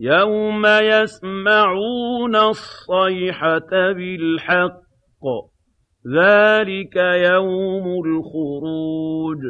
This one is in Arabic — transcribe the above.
يَوْمَ يَسْمَعُونَ الصَّيْحَةَ بِالْحَقِّ ۚ ذَٰلِكَ يَوْمُ الْخُرُوجِ